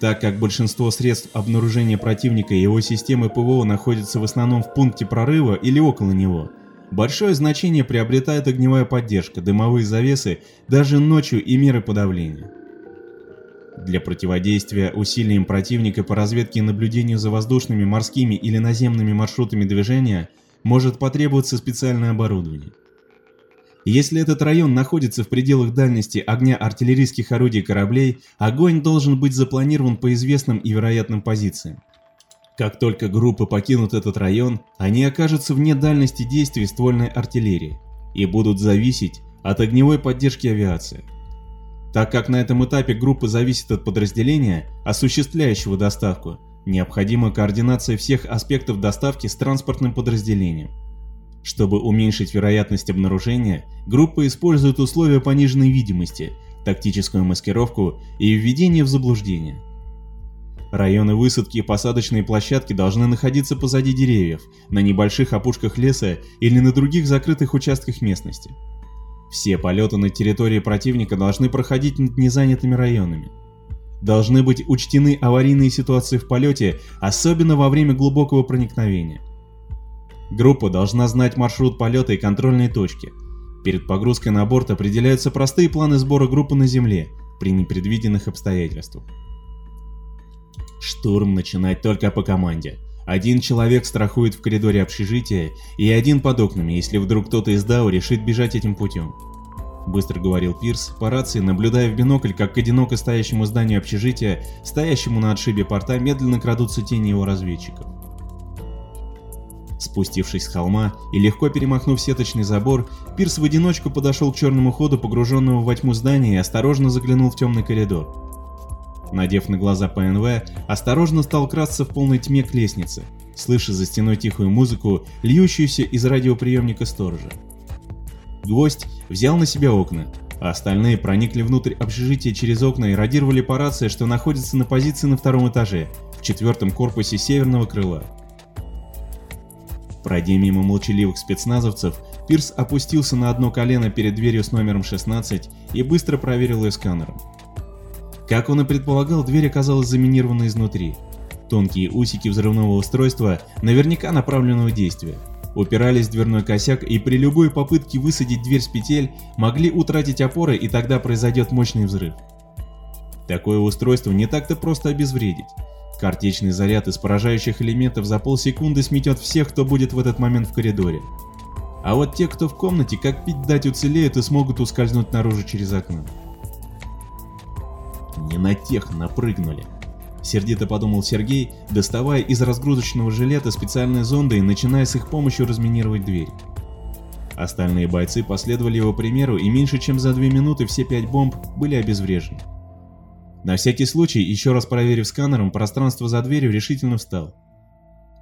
Так как большинство средств обнаружения противника и его системы ПВО находятся в основном в пункте прорыва или около него, большое значение приобретает огневая поддержка, дымовые завесы, даже ночью и меры подавления. Для противодействия усилиям противника по разведке и наблюдению за воздушными, морскими или наземными маршрутами движения может потребоваться специальное оборудование. Если этот район находится в пределах дальности огня артиллерийских орудий кораблей, огонь должен быть запланирован по известным и вероятным позициям. Как только группы покинут этот район, они окажутся вне дальности действий ствольной артиллерии и будут зависеть от огневой поддержки авиации. Так как на этом этапе группа зависит от подразделения, осуществляющего доставку, необходима координация всех аспектов доставки с транспортным подразделением. Чтобы уменьшить вероятность обнаружения, группа использует условия пониженной видимости, тактическую маскировку и введение в заблуждение. Районы высадки и посадочные площадки должны находиться позади деревьев, на небольших опушках леса или на других закрытых участках местности. Все полеты на территории противника должны проходить над незанятыми районами. Должны быть учтены аварийные ситуации в полете, особенно во время глубокого проникновения. Группа должна знать маршрут полета и контрольные точки. Перед погрузкой на борт определяются простые планы сбора группы на Земле при непредвиденных обстоятельствах. Штурм начинать только по команде. Один человек страхует в коридоре общежития и один под окнами, если вдруг кто-то из Дау решит бежать этим путем. Быстро говорил Пирс по рации, наблюдая в бинокль, как к одиноко стоящему зданию общежития, стоящему на отшибе порта, медленно крадутся тени его разведчиков. Спустившись с холма и легко перемахнув сеточный забор, Пирс в одиночку подошел к черному ходу, погруженному во тьму здания, и осторожно заглянул в темный коридор. Надев на глаза ПНВ, осторожно стал красться в полной тьме к лестнице, слыша за стеной тихую музыку, льющуюся из радиоприемника сторожа. Гвоздь взял на себя окна, а остальные проникли внутрь общежития через окна и радировали по рации, что находится на позиции на втором этаже, в четвертом корпусе северного крыла. Пройдя мимо молчаливых спецназовцев, Пирс опустился на одно колено перед дверью с номером 16 и быстро проверил ее сканером. Как он и предполагал, дверь оказалась заминирована изнутри. Тонкие усики взрывного устройства, наверняка направленного действия, упирались в дверной косяк и при любой попытке высадить дверь с петель могли утратить опоры и тогда произойдет мощный взрыв. Такое устройство не так-то просто обезвредить. Картечный заряд из поражающих элементов за полсекунды сметет всех, кто будет в этот момент в коридоре. А вот те, кто в комнате, как пить дать уцелеют и смогут ускользнуть наружу через окно. Не на тех напрыгнули. Сердито подумал Сергей, доставая из разгрузочного жилета специальные зонды и начиная с их помощью разминировать дверь. Остальные бойцы последовали его примеру и меньше чем за две минуты все пять бомб были обезврежены. На всякий случай, еще раз проверив сканером, пространство за дверью решительно встал.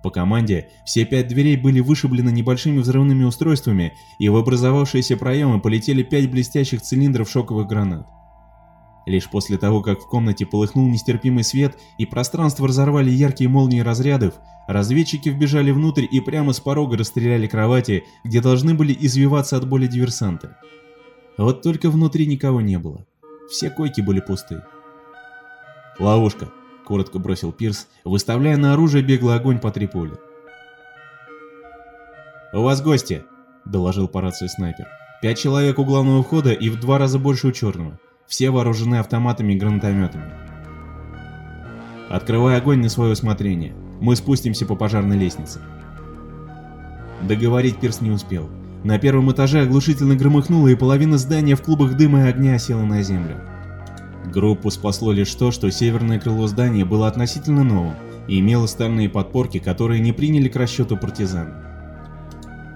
По команде все пять дверей были вышиблены небольшими взрывными устройствами, и в образовавшиеся проемы полетели пять блестящих цилиндров шоковых гранат. Лишь после того, как в комнате полыхнул нестерпимый свет и пространство разорвали яркие молнии разрядов, разведчики вбежали внутрь и прямо с порога расстреляли кровати, где должны были извиваться от боли диверсанты. Вот только внутри никого не было. Все койки были пусты. «Ловушка», — коротко бросил Пирс, выставляя на оружие беглый огонь по три пули. «У вас гости», — доложил по рации снайпер. «Пять человек у главного входа и в два раза больше у черного. Все вооружены автоматами и гранатометами. Открывай огонь на свое усмотрение. Мы спустимся по пожарной лестнице. Договорить Пирс не успел. На первом этаже оглушительно громыхнуло, и половина здания в клубах дыма и огня села на землю. Группу спасло лишь то, что северное крыло здания было относительно новым и имело стальные подпорки, которые не приняли к расчету партизан.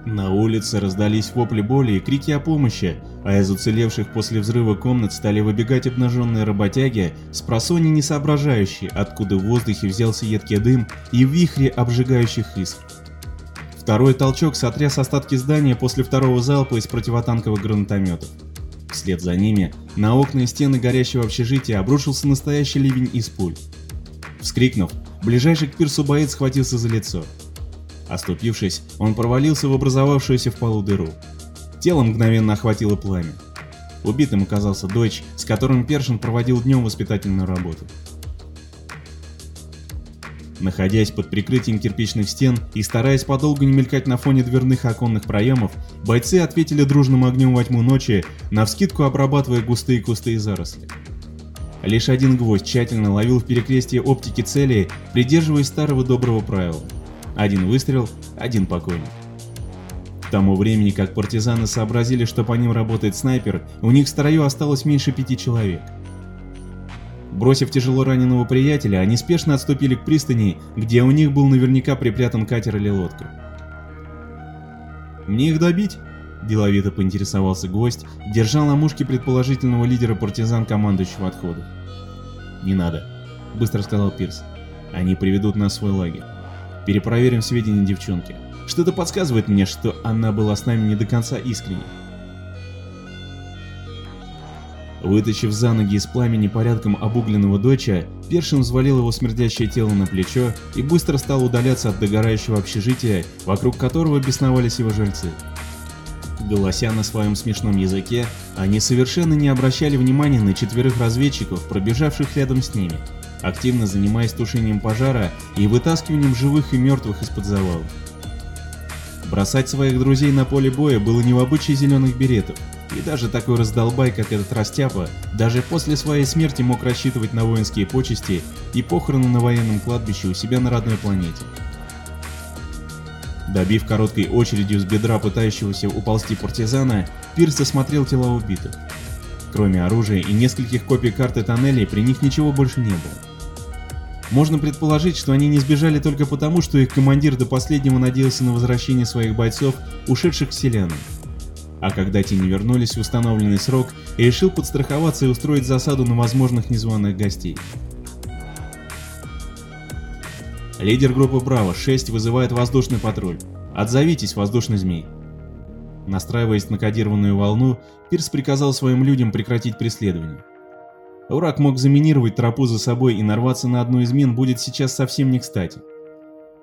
На улице раздались вопли боли и крики о помощи, а из уцелевших после взрыва комнат стали выбегать обнаженные работяги, с просони не соображающие, откуда в воздухе взялся едкий дым и вихри обжигающих искр. Второй толчок сотряс остатки здания после второго залпа из противотанковых гранатометов. Вслед за ними на окна и стены горящего общежития обрушился настоящий ливень из пуль. Вскрикнув, ближайший к пирсу боец схватился за лицо. Оступившись, он провалился в образовавшуюся в полу дыру. Тело мгновенно охватило пламя. Убитым оказался дочь, с которым Першин проводил днем воспитательную работу. Находясь под прикрытием кирпичных стен и стараясь подолгу не мелькать на фоне дверных оконных проемов, бойцы ответили дружным огнем во тьму ночи, навскидку обрабатывая густые кусты и заросли. Лишь один гвоздь тщательно ловил в перекрестие оптики цели, придерживаясь старого доброго правила. Один выстрел, один покойник. К тому времени, как партизаны сообразили, что по ним работает снайпер, у них в строю осталось меньше пяти человек. Бросив тяжело раненого приятеля, они спешно отступили к пристани, где у них был наверняка припрятан катер или лодка. «Мне их добить?» – деловито поинтересовался гость, держа на мушке предположительного лидера партизан командующего отходов. «Не надо», – быстро сказал Пирс. «Они приведут нас в свой лагерь. Перепроверим сведения девчонки. Что-то подсказывает мне, что она была с нами не до конца искренней. Вытащив за ноги из пламени порядком обугленного доча, Першин взвалил его смердящее тело на плечо и быстро стал удаляться от догорающего общежития, вокруг которого бесновались его жильцы. Голося на своем смешном языке, они совершенно не обращали внимания на четверых разведчиков, пробежавших рядом с ними, активно занимаясь тушением пожара и вытаскиванием живых и мертвых из-под завала. Бросать своих друзей на поле боя было не в обычае зеленых беретов, и даже такой раздолбай, как этот Растяпа, даже после своей смерти мог рассчитывать на воинские почести и похороны на военном кладбище у себя на родной планете. Добив короткой очередью с бедра пытающегося уползти партизана, Пирс осмотрел тела убитых. Кроме оружия и нескольких копий карты тоннелей, при них ничего больше не было. Можно предположить, что они не сбежали только потому, что их командир до последнего надеялся на возвращение своих бойцов, ушедших к селянам а когда те не вернулись в установленный срок, решил подстраховаться и устроить засаду на возможных незваных гостей. Лидер группы Браво 6 вызывает воздушный патруль. Отзовитесь, воздушный змей. Настраиваясь на кодированную волну, Пирс приказал своим людям прекратить преследование. Враг мог заминировать тропу за собой и нарваться на одну из мин будет сейчас совсем не кстати.